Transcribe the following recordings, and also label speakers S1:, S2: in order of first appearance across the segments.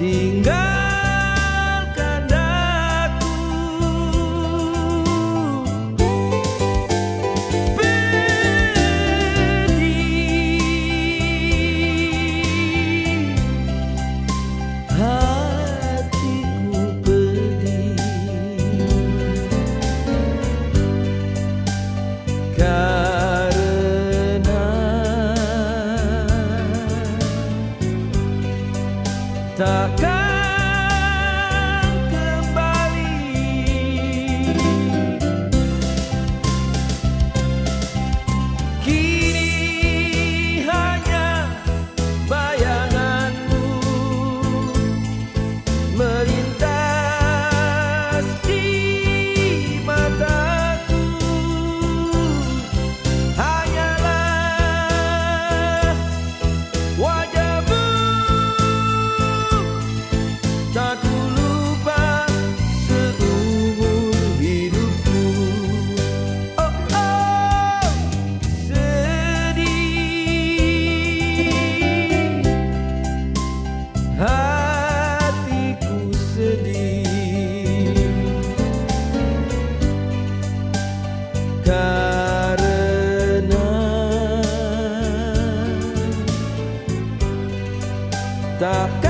S1: the stop.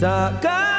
S1: だか